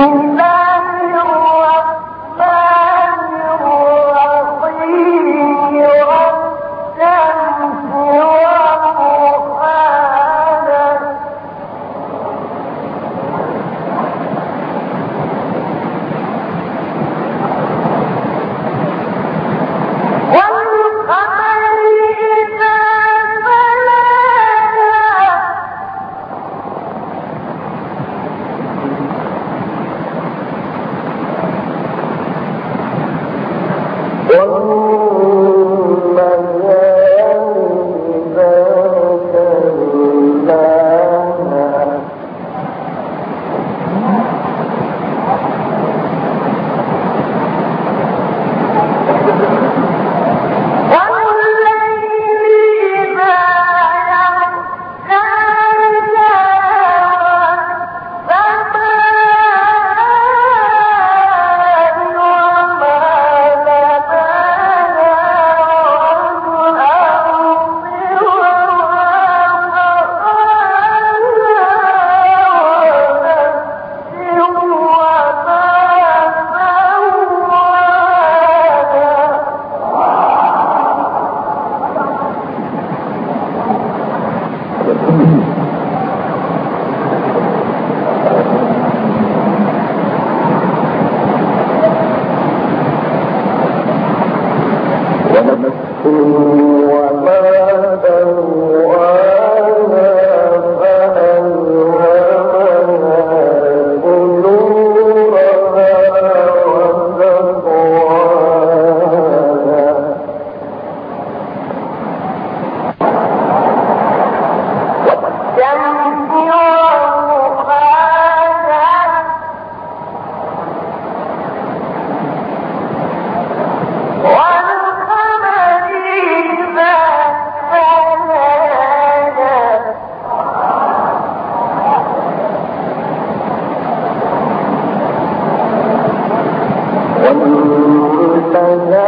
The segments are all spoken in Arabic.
Oh. lâu nhớ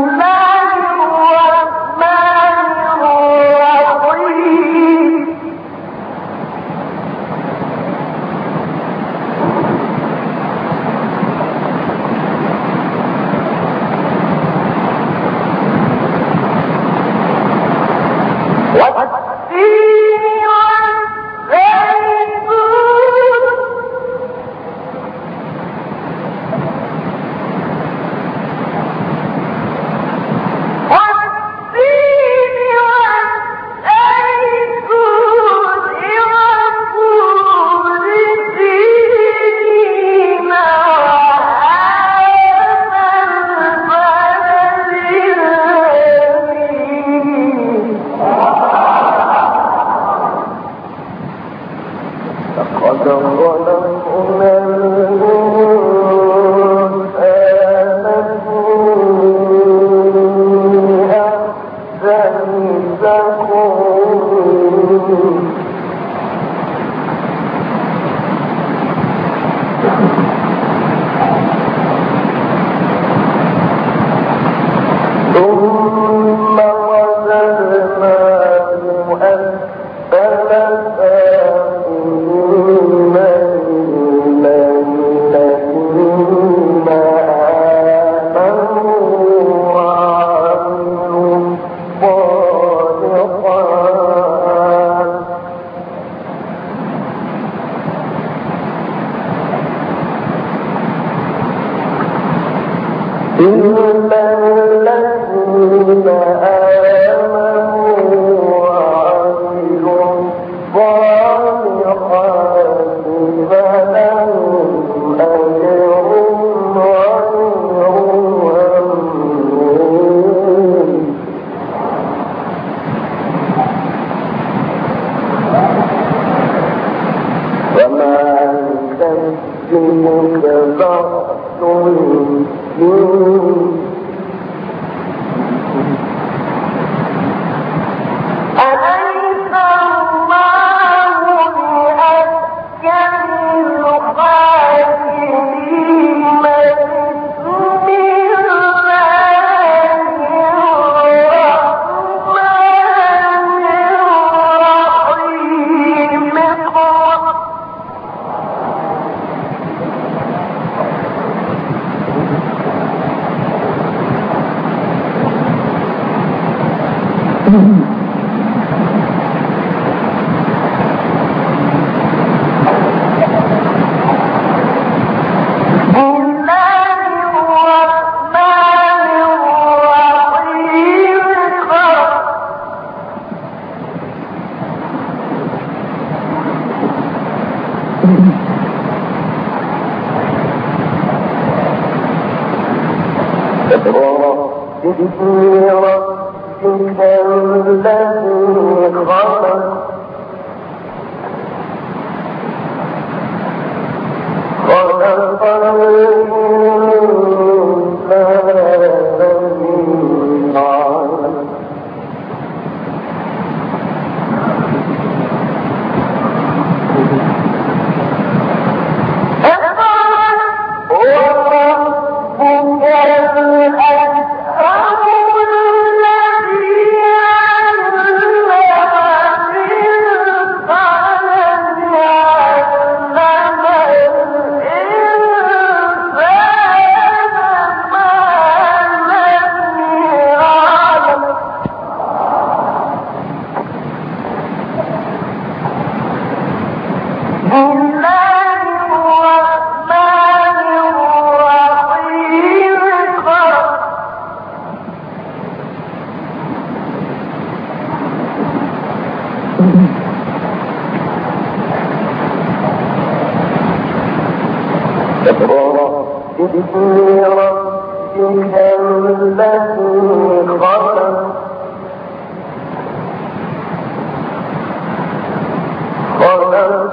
ثم وجدنا مؤثرا world بسم ربك الذي خلق